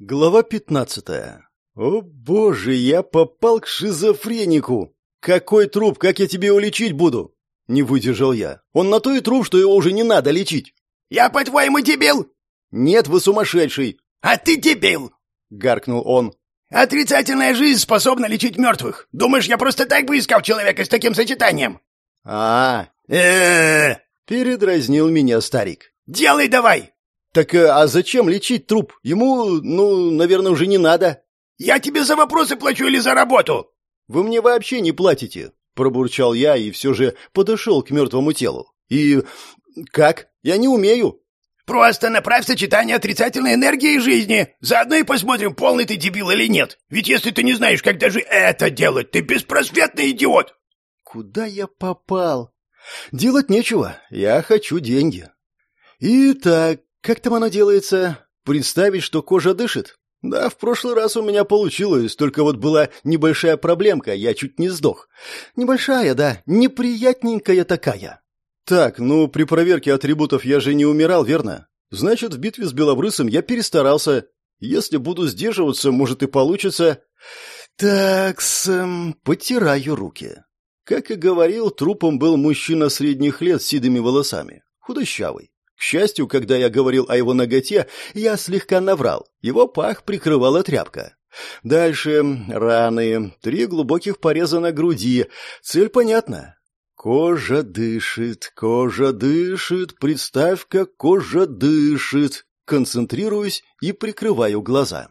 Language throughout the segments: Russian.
Глава 15. О боже, я попал к шизофренику. Какой труп, как я тебе его лечить буду? Не выдержал я. Он на то и труп, что его уже не надо лечить. Я, по-твоему, дебил? Нет, вы сумасшедший. А ты дебил, гаркнул он. Отрицательная жизнь способна лечить мертвых. Думаешь, я просто так бы искал человека с таким сочетанием? А, э передразнил меня старик. Делай давай. Так э, а зачем лечить труп? Ему, ну, наверное, уже не надо. Я тебе за вопросы плачу или за работу? Вы мне вообще не платите, пробурчал я и все же подошел к мертвому телу. И как? Я не умею. Просто направь сочетание отрицательной энергии и жизни. Заодно и посмотрим, полный ты дебил или нет. Ведь если ты не знаешь, как даже это делать, ты беспросветный идиот. Куда я попал? Делать нечего. Я хочу деньги. Итак, как там оно делается? Представить, что кожа дышит? Да, в прошлый раз у меня получилось, только вот была небольшая проблемка, я чуть не сдох. Небольшая, да, неприятненькая такая. Так, ну, при проверке атрибутов я же не умирал, верно? Значит, в битве с Белобрысом я перестарался. Если буду сдерживаться, может и получится. Так, эм, потираю руки. Как и говорил, трупом был мужчина средних лет с седыми волосами, худощавый. К счастью, когда я говорил о его ноготе, я слегка наврал. Его пах прикрывала тряпка. Дальше раны, три глубоких пореза на груди. Цель понятна. Кожа дышит, кожа дышит, представь, как кожа дышит. Концентрируюсь и прикрываю глаза.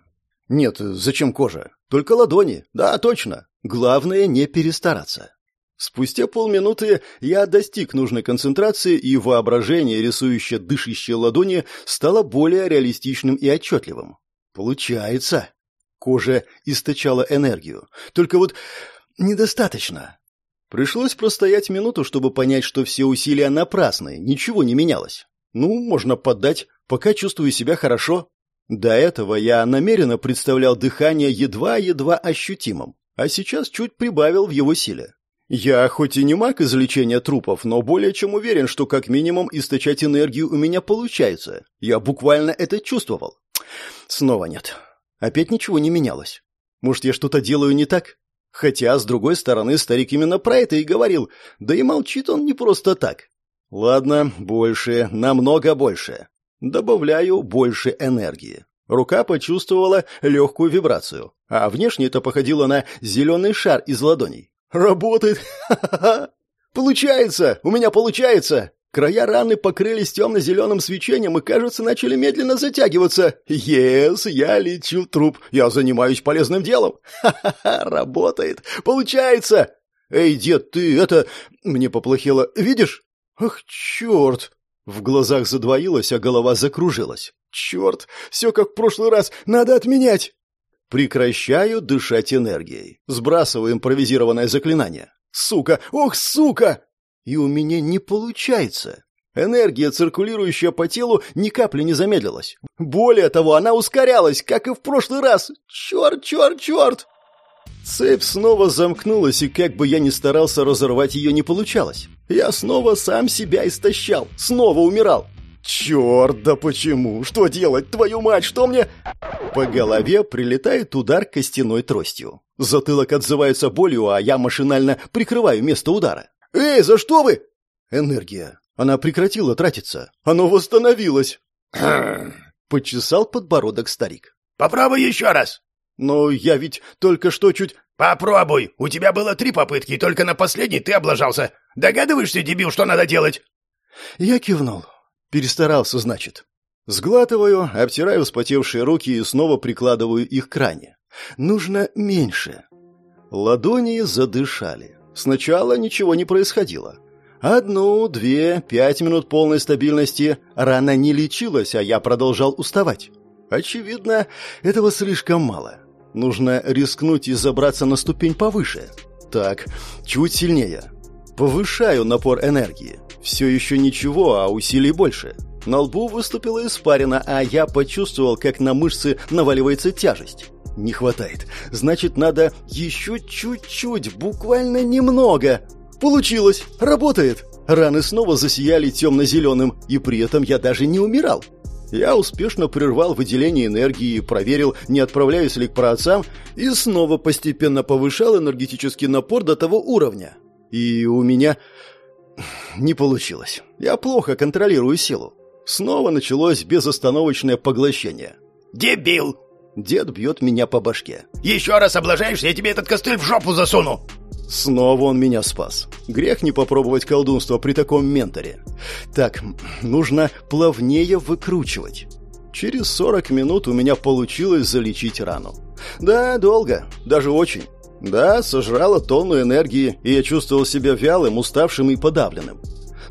Нет, зачем кожа? Только ладони. Да, точно. Главное не перестараться. Спустя полминуты я достиг нужной концентрации, и воображение, рисующее дышащие ладони, стало более реалистичным и отчетливым. Получается. Кожа источала энергию. Только вот недостаточно. Пришлось простоять минуту, чтобы понять, что все усилия напрасны, ничего не менялось. Ну, можно поддать, пока чувствую себя хорошо. До этого я намеренно представлял дыхание едва-едва ощутимым, а сейчас чуть прибавил в его силе. Я хоть и не маг излечения трупов, но более чем уверен, что как минимум источать энергию у меня получается. Я буквально это чувствовал. Снова нет. Опять ничего не менялось. Может, я что-то делаю не так? Хотя, с другой стороны, старик именно про это и говорил. Да и молчит он не просто так. Ладно, больше, намного больше. Добавляю больше энергии. Рука почувствовала легкую вибрацию, а внешне это походило на зеленый шар из ладоней. Работает! Получается! У меня получается! Края раны покрылись темно-зеленым свечением и, кажется, начали медленно затягиваться. Ес, я лечу труп. Я занимаюсь полезным делом. Ха-ха-ха, работает. Получается! Эй, дед, ты это... Мне поплохело. Видишь? Ах, черт! В глазах задвоилось, а голова закружилась. Черт! Все как в прошлый раз. Надо отменять! Прекращаю дышать энергией. Сбрасываю импровизированное заклинание. Сука! Ох, сука! И у меня не получается. Энергия, циркулирующая по телу, ни капли не замедлилась. Более того, она ускорялась, как и в прошлый раз. Черт, черт, черт! Цепь снова замкнулась, и как бы я ни старался разорвать ее, не получалось. Я снова сам себя истощал, снова умирал. «Черт, да почему? Что делать? Твою мать, что мне...» По голове прилетает удар костяной тростью. Затылок отзывается болью, а я машинально прикрываю место удара. «Эй, за что вы?» Энергия. Она прекратила тратиться. Оно восстановилось. Почесал подбородок старик. «Попробуй еще раз!» «Но я ведь только что чуть...» «Попробуй! У тебя было три попытки, и только на последней ты облажался. Догадываешься, дебил, что надо делать?» Я кивнул. Перестарался, значит. Сглатываю, обтираю вспотевшие руки и снова прикладываю их к ране. Нужно меньше. Ладони задышали. Сначала ничего не происходило. Одну, две, пять минут полной стабильности. Рана не лечилась, а я продолжал уставать. Очевидно, этого слишком мало. Нужно рискнуть и забраться на ступень повыше. Так, чуть сильнее. Повышаю напор энергии. Все еще ничего, а усилий больше. На лбу выступила испарина, а я почувствовал, как на мышцы наваливается тяжесть. Не хватает. Значит, надо еще чуть-чуть, буквально немного. Получилось! Работает! Раны снова засияли темно-зеленым, и при этом я даже не умирал. Я успешно прервал выделение энергии, проверил, не отправляюсь ли к праотцам, и снова постепенно повышал энергетический напор до того уровня. И у меня не получилось. Я плохо контролирую силу. Снова началось безостановочное поглощение. «Дебил!» Дед бьет меня по башке. «Еще раз облажаешься, я тебе этот костыль в жопу засуну!» Снова он меня спас. Грех не попробовать колдунство при таком менторе. Так, нужно плавнее выкручивать. Через 40 минут у меня получилось залечить рану. Да, долго, даже очень. Да, сожрала тонну энергии, и я чувствовал себя вялым, уставшим и подавленным.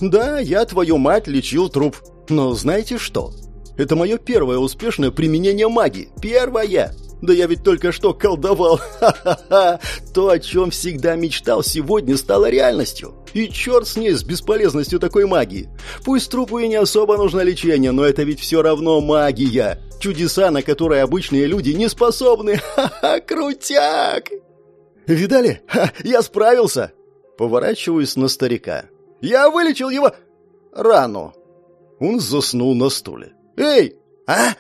Да, я, твою мать, лечил труп. Но знаете что? Это мое первое успешное применение магии. Первое! Да я ведь только что колдовал. Ха-ха-ха! То, о чем всегда мечтал, сегодня стало реальностью. И черт с ней, с бесполезностью такой магии. Пусть трупу и не особо нужно лечение, но это ведь все равно магия. Чудеса, на которые обычные люди не способны. Ха-ха, крутяк! Видали? Ха, я справился. Поворачиваюсь на старика. Я вылечил его рану. Он заснул на стуле. Эй! «А?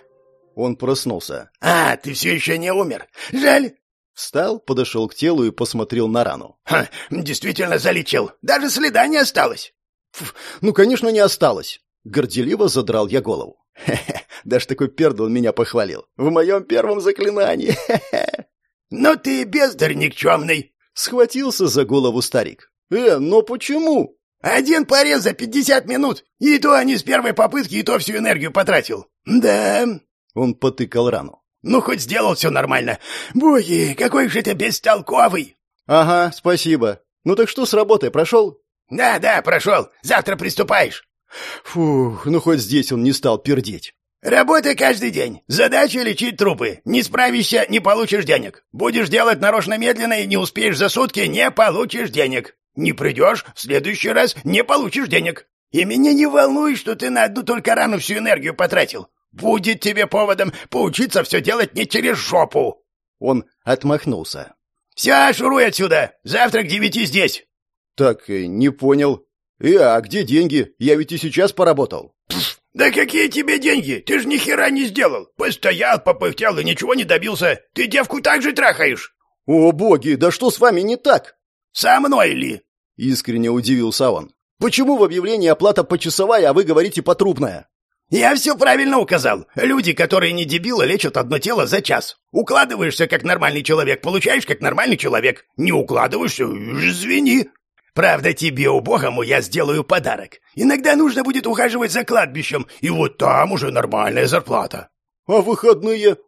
Он проснулся. А, ты все еще не умер. Жаль. Встал, подошел к телу и посмотрел на рану. Ха, действительно залечил. Даже следа не осталось. Фу, ну, конечно, не осталось. Горделиво задрал я голову. Хе-хе, даже такой пердл меня похвалил. В моем первом заклинании. Хе-хе. Ну ты бездарь никчемный. Схватился за голову старик. Э, но почему? Один порез за пятьдесят минут. И то не с первой попытки, и то всю энергию потратил. Да, он потыкал рану. «Ну, хоть сделал все нормально. Боги, какой же ты бестолковый!» «Ага, спасибо. Ну так что с работой, прошел?» «Да, да, прошел. Завтра приступаешь». Фух, ну хоть здесь он не стал пердеть. «Работай каждый день. Задача — лечить трупы. Не справишься — не получишь денег. Будешь делать нарочно медленно и не успеешь за сутки — не получишь денег. Не придешь — в следующий раз не получишь денег. И меня не волнует, что ты на одну только рану всю энергию потратил. Будет тебе поводом поучиться все делать не через жопу!» Он отмахнулся. «Все, шуруй отсюда! Завтра к девяти здесь!» «Так, э, не понял. И э, а где деньги? Я ведь и сейчас поработал». Пф, «Да какие тебе деньги? Ты же ни хера не сделал! Постоял, попыхтел и ничего не добился! Ты девку так же трахаешь!» «О, боги, да что с вами не так?» «Со мной ли?» — искренне удивился он. «Почему в объявлении оплата почасовая, а вы говорите потрубная?» «Я все правильно указал. Люди, которые не дебилы, лечат одно тело за час. Укладываешься как нормальный человек, получаешь как нормальный человек. Не укладываешься — извини. Правда, тебе, убогому, я сделаю подарок. Иногда нужно будет ухаживать за кладбищем, и вот там уже нормальная зарплата». «А выходные?»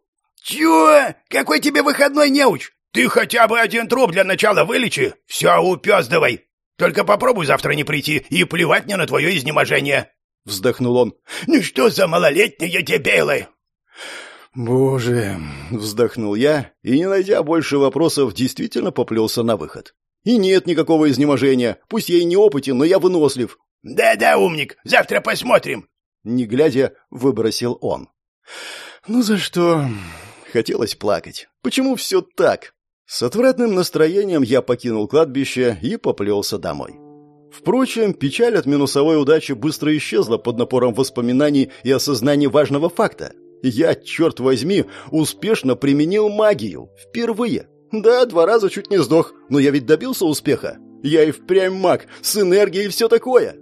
«Чё? Какой тебе выходной неуч? Ты хотя бы один труп для начала вылечи. Все, упёздывай. Только попробуй завтра не прийти, и плевать мне на твое изнеможение». — вздохнул он. «Ну что за малолетние дебилы?» «Боже!» — вздохнул я и, не найдя больше вопросов, действительно поплелся на выход. «И нет никакого изнеможения. Пусть я и не опытен, но я вынослив». «Да-да, умник, завтра посмотрим!» Не глядя, выбросил он. «Ну за что?» Хотелось плакать. «Почему все так?» С отвратным настроением я покинул кладбище и поплелся домой. Впрочем, печаль от минусовой удачи быстро исчезла под напором воспоминаний и осознания важного факта. Я, черт возьми, успешно применил магию. Впервые. Да, два раза чуть не сдох, но я ведь добился успеха. Я и впрямь маг, с энергией и все такое.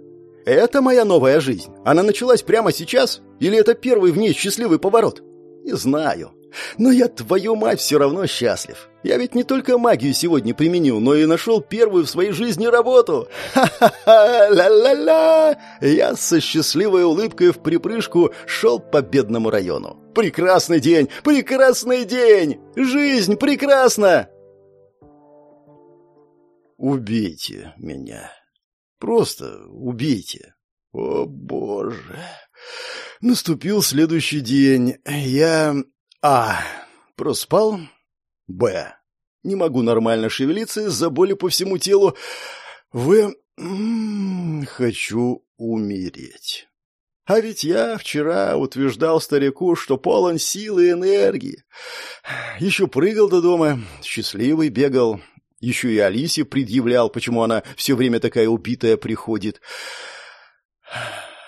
Это моя новая жизнь. Она началась прямо сейчас? Или это первый в ней счастливый поворот? Не знаю. Но я, твою мать, все равно счастлив. Я ведь не только магию сегодня применил, но и нашел первую в своей жизни работу. Ха-ха-ха, ла-ла-ла. Я со счастливой улыбкой в припрыжку шел по бедному району. Прекрасный день, прекрасный день! Жизнь прекрасна! Убейте меня. Просто убейте. О, боже. Наступил следующий день. Я а. Проспал. Б. Не могу нормально шевелиться из-за боли по всему телу. В. Хочу умереть. А ведь я вчера утверждал старику, что полон силы и энергии. Еще прыгал до дома, счастливый бегал. Еще и Алисе предъявлял, почему она все время такая убитая приходит.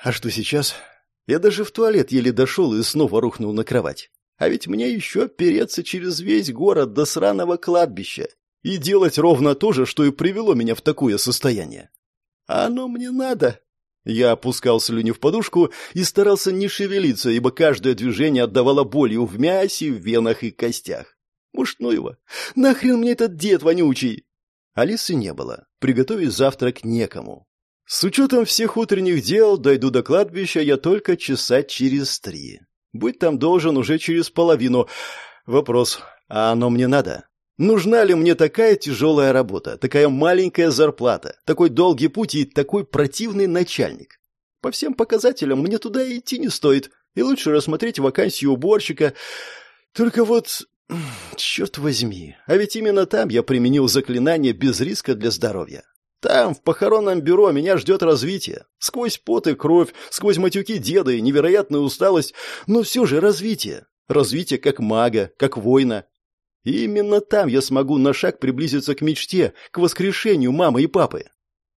А что сейчас? Я даже в туалет еле дошел и снова рухнул на кровать. А ведь мне еще переться через весь город до сраного кладбища и делать ровно то же, что и привело меня в такое состояние. А оно мне надо. Я опускал слюни в подушку и старался не шевелиться, ибо каждое движение отдавало болью в мясе, в венах и костях. Может, ну его. Нахрен мне этот дед вонючий? Алисы не было. Приготовить завтрак некому. С учетом всех утренних дел дойду до кладбища я только часа через три. Быть там должен уже через половину. Вопрос, а оно мне надо? Нужна ли мне такая тяжелая работа, такая маленькая зарплата, такой долгий путь и такой противный начальник? По всем показателям мне туда идти не стоит, и лучше рассмотреть вакансию уборщика. Только вот Черт возьми, а ведь именно там я применил заклинание без риска для здоровья. Там, в похоронном бюро, меня ждет развитие. Сквозь пот и кровь, сквозь матюки деда и невероятную усталость, но все же развитие. Развитие как мага, как воина. И именно там я смогу на шаг приблизиться к мечте, к воскрешению мамы и папы.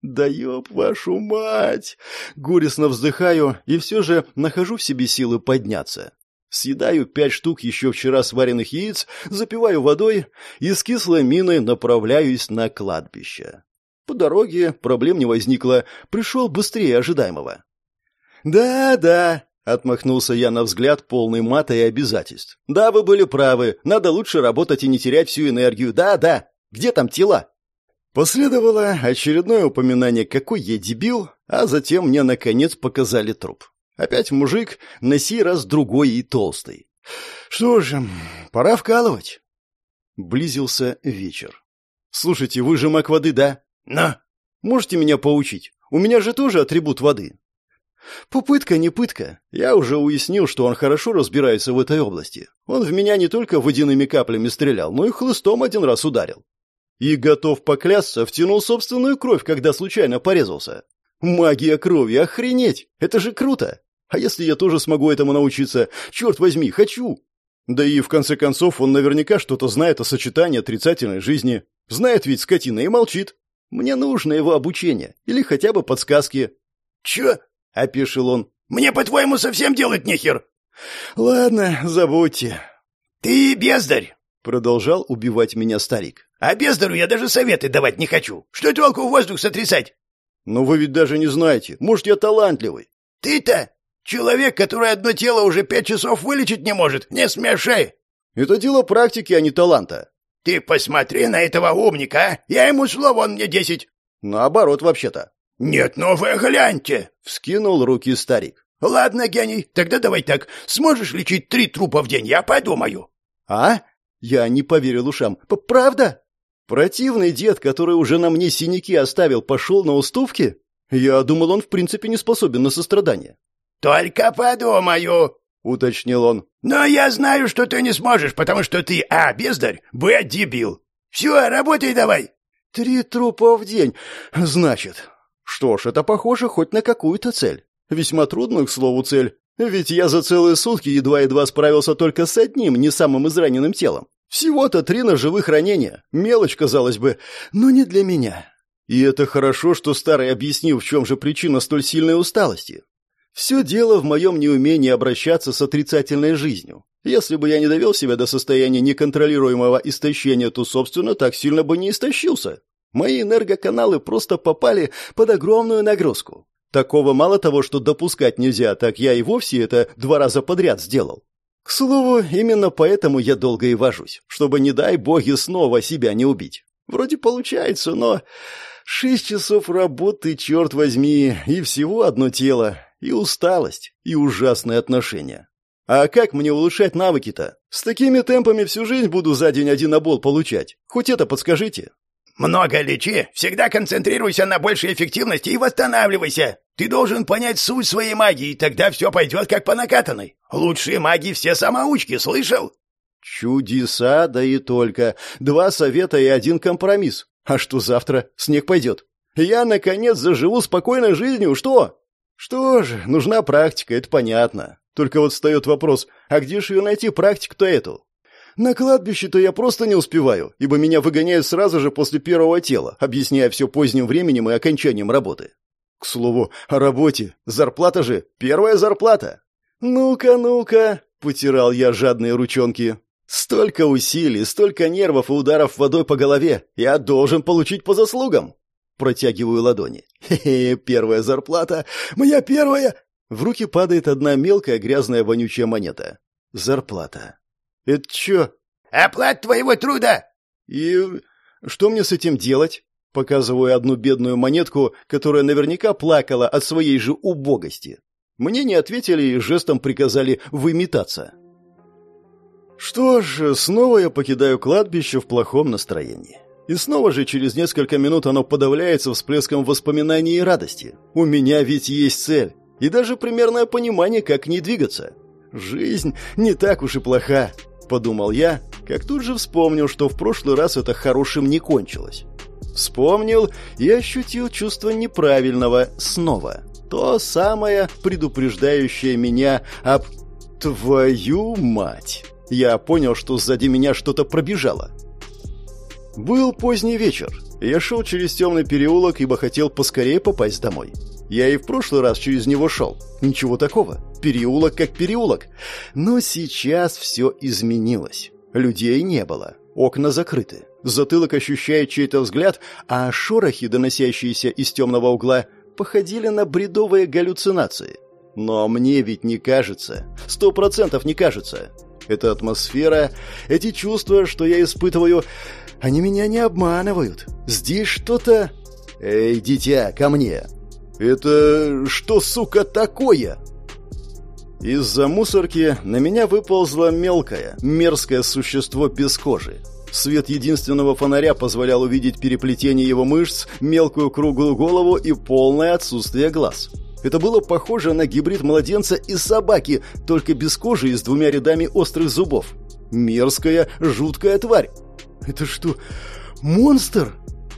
Да ёб вашу мать! Горестно вздыхаю и все же нахожу в себе силы подняться. Съедаю пять штук еще вчера сваренных яиц, запиваю водой и с кислой миной направляюсь на кладбище. По дороге проблем не возникло, пришел быстрее ожидаемого. «Да-да», — отмахнулся я на взгляд, полный мата и обязательств. «Да, вы были правы, надо лучше работать и не терять всю энергию. Да-да, где там тела?» Последовало очередное упоминание, какой я дебил, а затем мне, наконец, показали труп. Опять мужик, на сей раз другой и толстый. Что же, пора вкалывать. Близился вечер. Слушайте, вы же маг воды, да? На. Можете меня поучить? У меня же тоже атрибут воды. Попытка не пытка. Я уже уяснил, что он хорошо разбирается в этой области. Он в меня не только водяными каплями стрелял, но и хлыстом один раз ударил. И готов поклясться, втянул собственную кровь, когда случайно порезался. Магия крови, охренеть! Это же круто! А если я тоже смогу этому научиться? Черт возьми, хочу! Да и в конце концов он наверняка что-то знает о сочетании отрицательной жизни. Знает ведь скотина и молчит. Мне нужно его обучение. Или хотя бы подсказки. «Чё?» — опешил он. «Мне, по-твоему, совсем делать нехер?» «Ладно, забудьте». «Ты бездарь!» — продолжал убивать меня старик. «А бездарю я даже советы давать не хочу. Что толку в воздух сотрясать?» «Но вы ведь даже не знаете. Может, я талантливый». «Ты-то? Человек, который одно тело уже пять часов вылечить не может. Не смеши!» «Это дело практики, а не таланта». «Ты посмотри на этого умника, а! Я ему слово, он мне десять». «Наоборот, вообще-то». «Нет, ну вы гляньте!» — вскинул руки старик. «Ладно, гений, тогда давай так. Сможешь лечить три трупа в день, я подумаю». «А?» Я не поверил ушам. «Правда?» Противный дед, который уже на мне синяки оставил, пошел на уступки? Я думал, он в принципе не способен на сострадание. «Только подумаю», — уточнил он. «Но я знаю, что ты не сможешь, потому что ты А. Бездарь, Б. Дебил. Все, работай давай». «Три трупа в день, значит. Что ж, это похоже хоть на какую-то цель. Весьма трудную, к слову, цель. Ведь я за целые сутки едва-едва справился только с одним, не самым израненным телом. Всего-то три ножевых ранения. Мелочь, казалось бы, но не для меня. И это хорошо, что старый объяснил, в чем же причина столь сильной усталости. Все дело в моем неумении обращаться с отрицательной жизнью. Если бы я не довел себя до состояния неконтролируемого истощения, то, собственно, так сильно бы не истощился. Мои энергоканалы просто попали под огромную нагрузку. Такого мало того, что допускать нельзя, так я и вовсе это два раза подряд сделал. К слову, именно поэтому я долго и вожусь, чтобы, не дай боги, снова себя не убить. Вроде получается, но... Шесть часов работы, черт возьми, и всего одно тело, и усталость, и ужасные отношения. А как мне улучшать навыки-то? С такими темпами всю жизнь буду за день один обол получать. Хоть это подскажите. Много лечи, всегда концентрируйся на большей эффективности и восстанавливайся. Ты должен понять суть своей магии, и тогда все пойдет как по накатанной. Лучшие маги все самоучки, слышал? Чудеса, да и только. Два совета и один компромисс. А что завтра? Снег пойдет. Я, наконец, заживу спокойной жизнью, что? Что же, нужна практика, это понятно. Только вот встает вопрос, а где же ее найти практику-то эту? На кладбище-то я просто не успеваю, ибо меня выгоняют сразу же после первого тела, объясняя все поздним временем и окончанием работы. К слову, о работе. Зарплата же, первая зарплата. Ну-ка, ну-ка, потирал я жадные ручонки. Столько усилий, столько нервов и ударов водой по голове. Я должен получить по заслугам. Протягиваю ладони. Хе-хе, первая зарплата. Моя первая. В руки падает одна мелкая грязная вонючая монета. Зарплата. Это чё? Оплата твоего труда. И что мне с этим делать? Показываю одну бедную монетку, которая наверняка плакала от своей же убогости. Мне не ответили и жестом приказали выметаться. Что ж, снова я покидаю кладбище в плохом настроении. И снова же через несколько минут оно подавляется всплеском воспоминаний и радости. У меня ведь есть цель, и даже примерное понимание, как к ней двигаться. Жизнь не так уж и плоха, подумал я, как тут же вспомнил, что в прошлый раз это хорошим не кончилось. Вспомнил и ощутил чувство неправильного снова. То самое, предупреждающее меня об «твою мать». Я понял, что сзади меня что-то пробежало. Был поздний вечер. Я шел через темный переулок, ибо хотел поскорее попасть домой. Я и в прошлый раз через него шел. Ничего такого. Переулок как переулок. Но сейчас все изменилось. Людей не было. Окна закрыты. Затылок ощущает чей-то взгляд, а шорохи, доносящиеся из темного угла, походили на бредовые галлюцинации. Но мне ведь не кажется. Сто процентов не кажется. Эта атмосфера, эти чувства, что я испытываю, они меня не обманывают. Здесь что-то... Эй, дитя, ко мне. Это что, сука, такое? Из-за мусорки на меня выползло мелкое, мерзкое существо без кожи. Свет единственного фонаря позволял увидеть переплетение его мышц, мелкую круглую голову и полное отсутствие глаз. Это было похоже на гибрид младенца и собаки, только без кожи и с двумя рядами острых зубов. Мерзкая, жуткая тварь. Это что, монстр?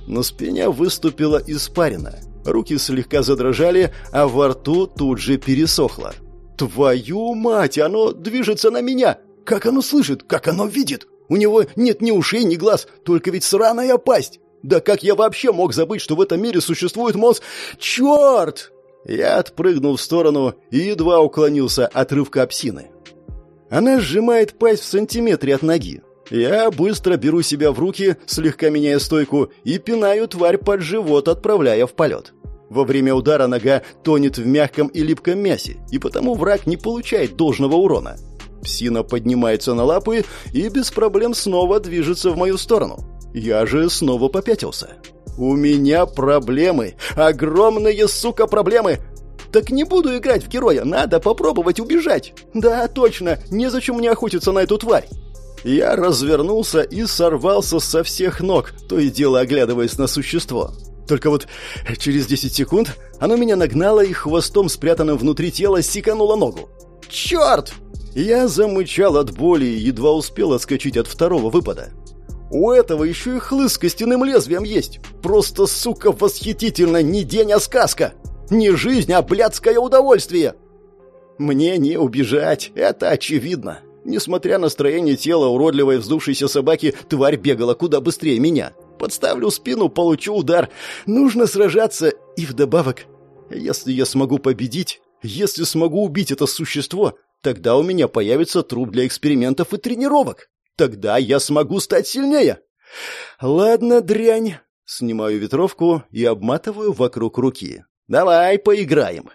На спине выступила испарина. Руки слегка задрожали, а во рту тут же пересохло. «Твою мать, оно движется на меня! Как оно слышит? Как оно видит? У него нет ни ушей, ни глаз, только ведь сраная пасть! Да как я вообще мог забыть, что в этом мире существует мозг? Черт!» Я отпрыгнул в сторону и едва уклонился от рывка псины. Она сжимает пасть в сантиметре от ноги. Я быстро беру себя в руки, слегка меняя стойку, и пинаю тварь под живот, отправляя в полет. Во время удара нога тонет в мягком и липком мясе, и потому враг не получает должного урона. Псина поднимается на лапы и без проблем снова движется в мою сторону. Я же снова попятился. «У меня проблемы! Огромные, сука, проблемы! Так не буду играть в героя, надо попробовать убежать! Да, точно, незачем мне охотиться на эту тварь!» Я развернулся и сорвался со всех ног, то и дело оглядываясь на существо. Только вот через 10 секунд оно меня нагнало и хвостом, спрятанным внутри тела, секануло ногу. «Черт!» Я замычал от боли и едва успел отскочить от второго выпада. У этого еще и хлыст с костяным лезвием есть. Просто, сука, восхитительно, не день, а сказка. Не жизнь, а блядское удовольствие. Мне не убежать, это очевидно. Несмотря на строение тела уродливой вздувшейся собаки, тварь бегала куда быстрее меня. Подставлю спину, получу удар. Нужно сражаться, и вдобавок, если я смогу победить, если смогу убить это существо, тогда у меня появится труп для экспериментов и тренировок. Тогда я смогу стать сильнее. Ладно, дрянь. Снимаю ветровку и обматываю вокруг руки. Давай поиграем.